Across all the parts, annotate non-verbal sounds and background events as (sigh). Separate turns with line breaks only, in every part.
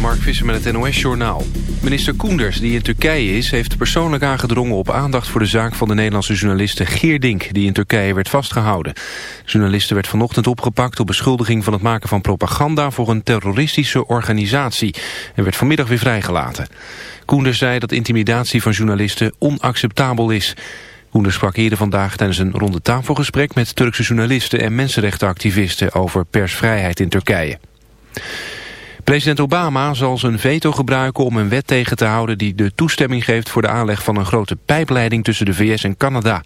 Mark Visser met het NOS-journaal. Minister Koenders, die in Turkije is, heeft persoonlijk aangedrongen op aandacht voor de zaak van de Nederlandse journaliste Geerdink, die in Turkije werd vastgehouden. De journaliste werd vanochtend opgepakt op beschuldiging van het maken van propaganda voor een terroristische organisatie en werd vanmiddag weer vrijgelaten. Koenders zei dat intimidatie van journalisten onacceptabel is. Koenders sprak eerder vandaag tijdens een ronde tafelgesprek met Turkse journalisten en mensenrechtenactivisten over persvrijheid in Turkije. President Obama zal zijn veto gebruiken om een wet tegen te houden die de toestemming geeft voor de aanleg van een grote pijpleiding tussen de VS en Canada.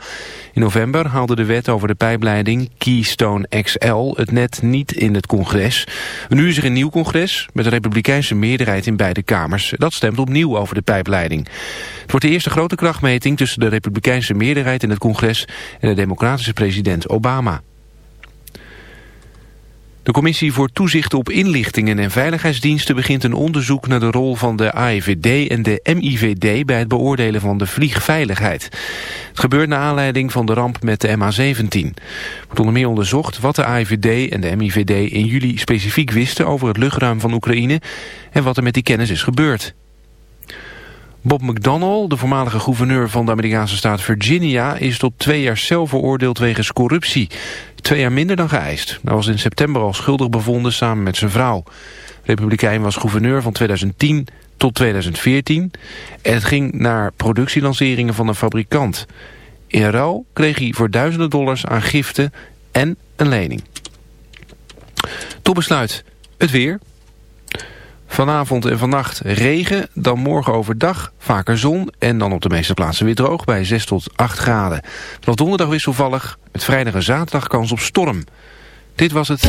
In november haalde de wet over de pijpleiding Keystone XL het net niet in het congres. Nu is er een nieuw congres met een republikeinse meerderheid in beide kamers. Dat stemt opnieuw over de pijpleiding. Het wordt de eerste grote krachtmeting tussen de republikeinse meerderheid in het congres en de democratische president Obama. De Commissie voor Toezicht op Inlichtingen en Veiligheidsdiensten begint een onderzoek naar de rol van de AIVD en de MIVD bij het beoordelen van de vliegveiligheid. Het gebeurt naar aanleiding van de ramp met de MH17. Er wordt onder meer onderzocht wat de AIVD en de MIVD in juli specifiek wisten over het luchtruim van Oekraïne en wat er met die kennis is gebeurd. Bob McDonnell, de voormalige gouverneur van de Amerikaanse staat Virginia... is tot twee jaar cel veroordeeld wegens corruptie. Twee jaar minder dan geëist. Hij was in september al schuldig bevonden samen met zijn vrouw. Republikein was gouverneur van 2010 tot 2014... en het ging naar productielanceringen van een fabrikant. In ruil kreeg hij voor duizenden dollars aan giften en een lening. Tot besluit het weer... Vanavond en vannacht regen, dan morgen overdag vaker zon... en dan op de meeste plaatsen weer droog bij 6 tot 8 graden. Vanaf donderdag wisselvallig, met vrijdag en zaterdag kans op storm. Dit was het...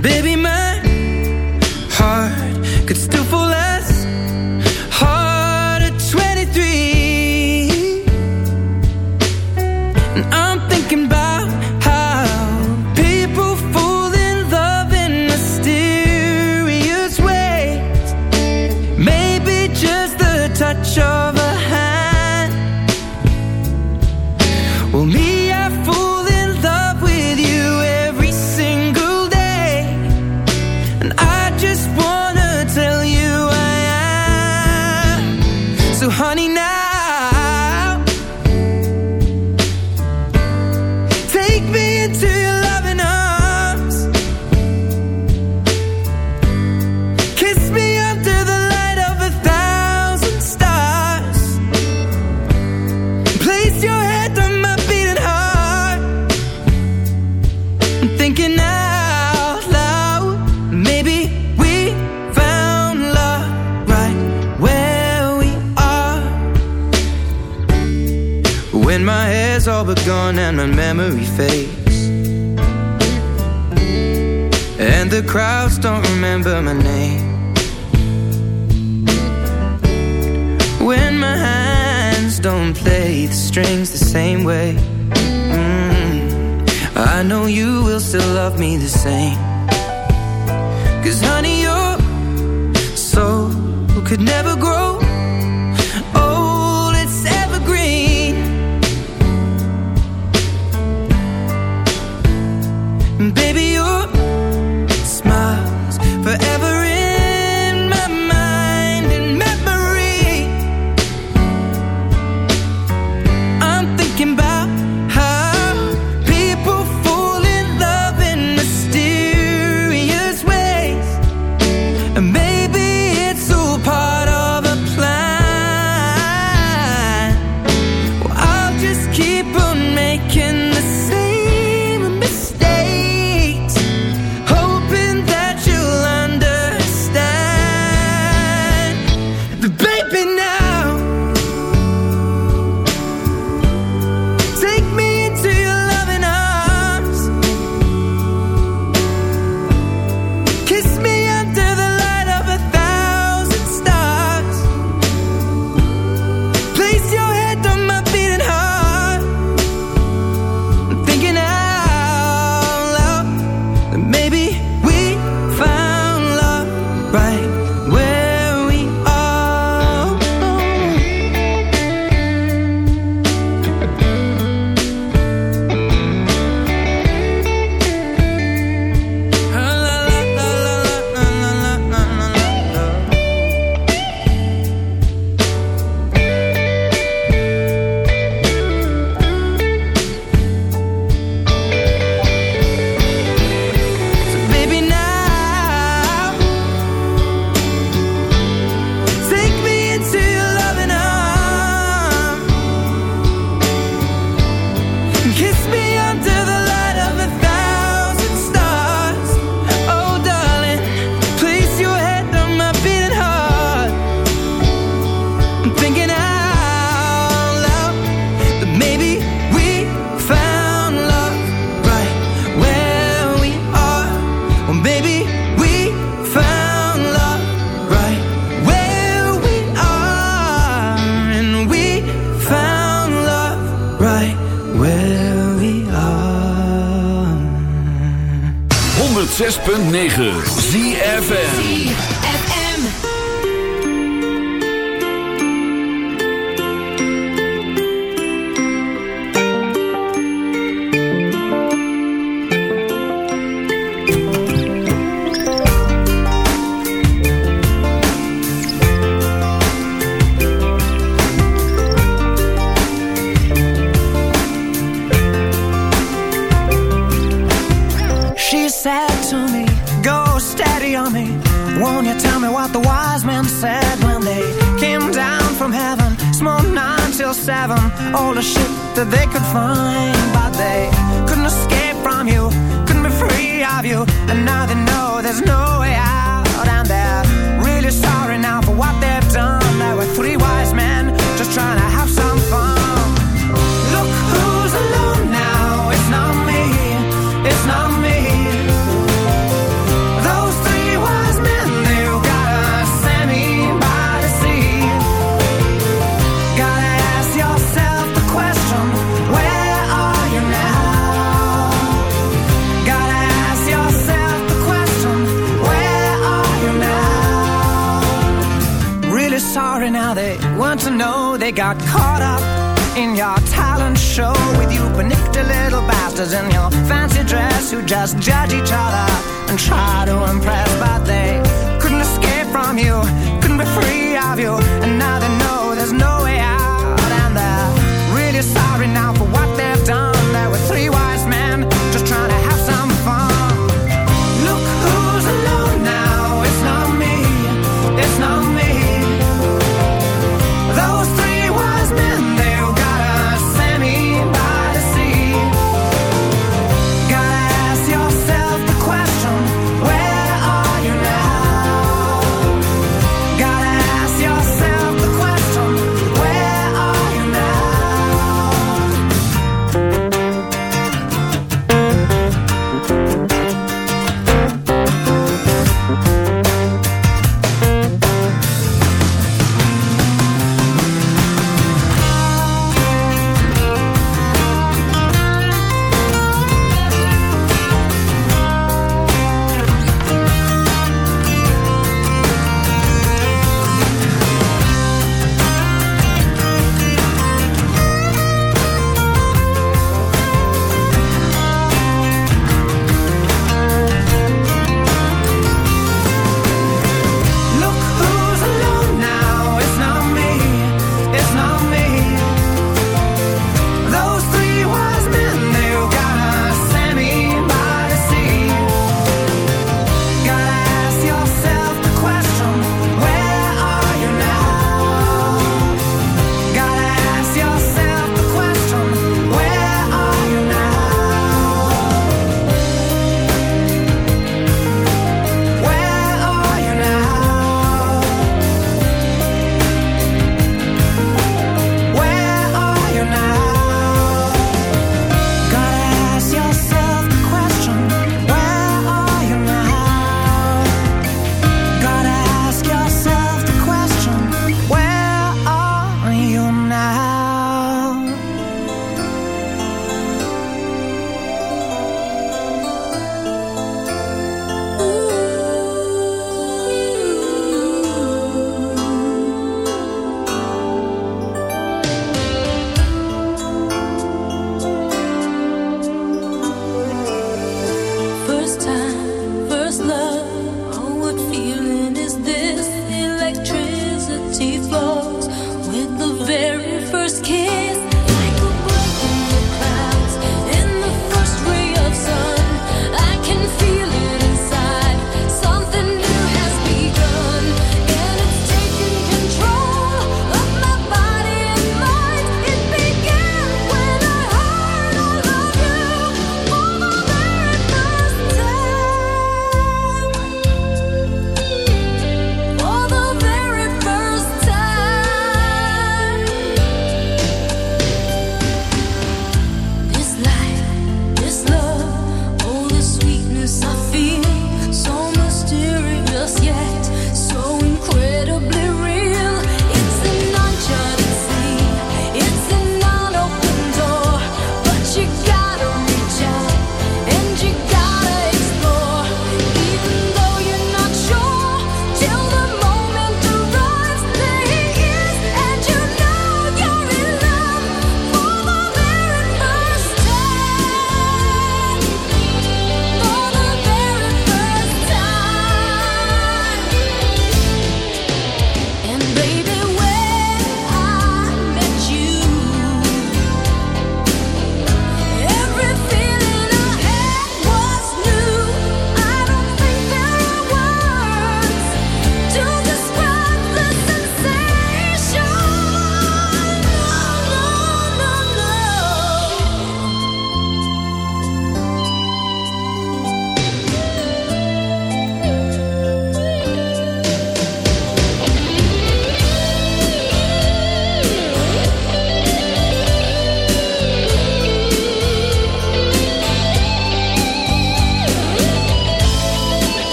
Baby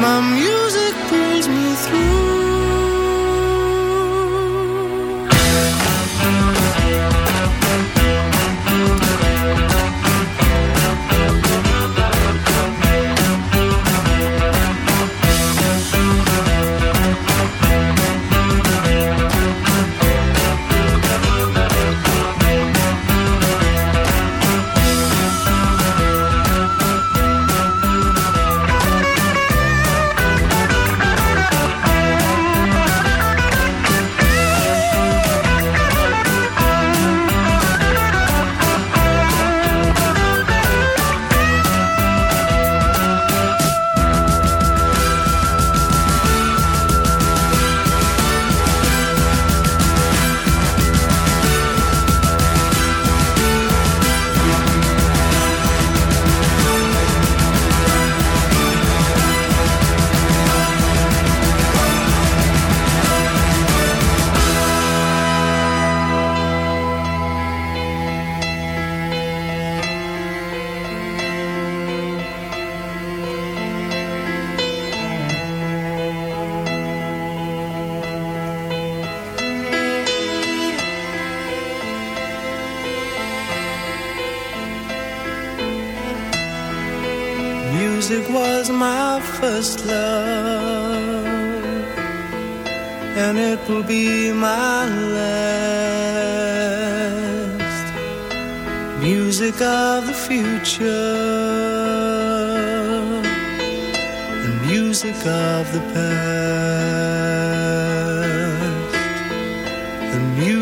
my
music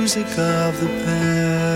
music of the past.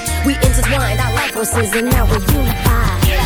We intertwined our life forces and now we're unified.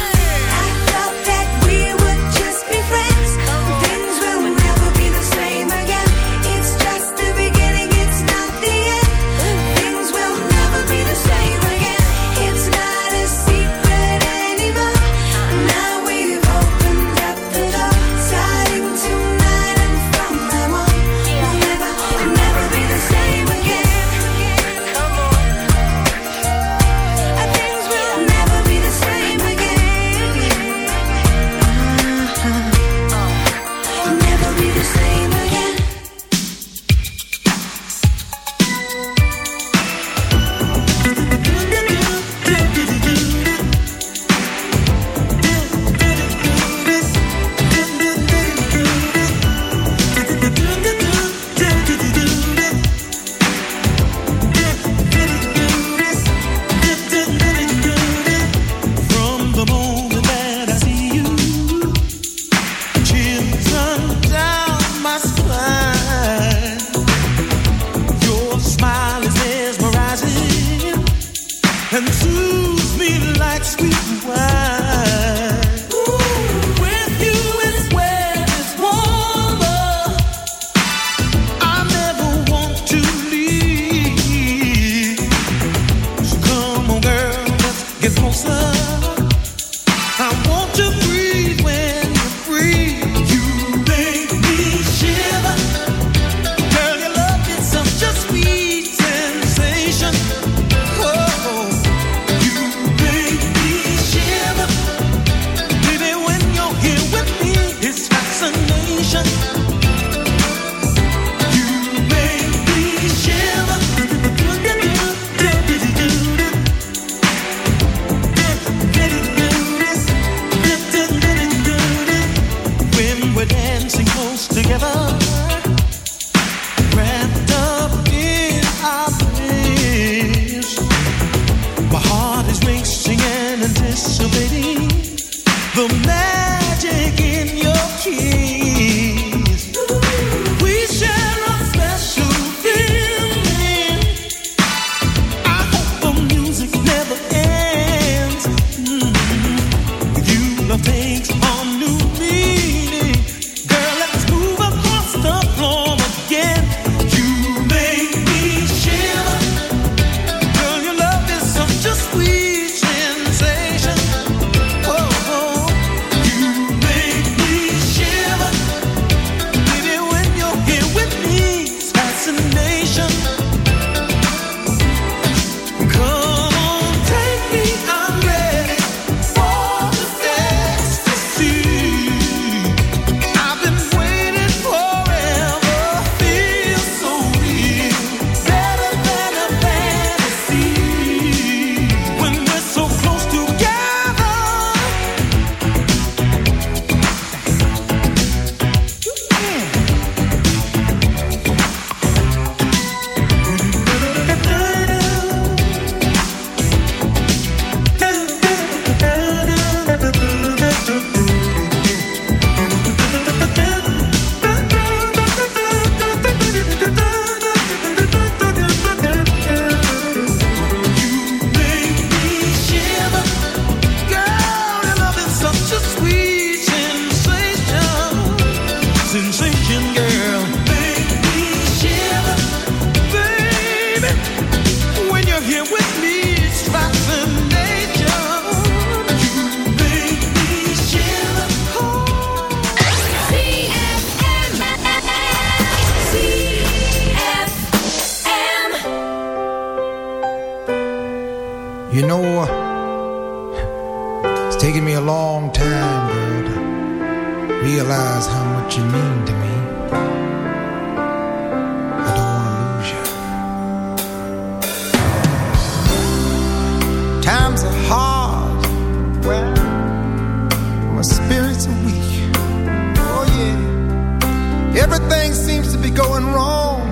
Everything seems to be going wrong.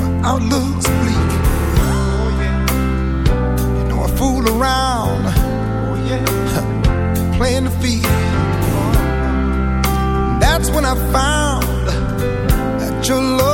My outlook's bleak. Oh, yeah. You know I fool around. Oh, (laughs) yeah. Playing the field. Oh. That's when I found that your love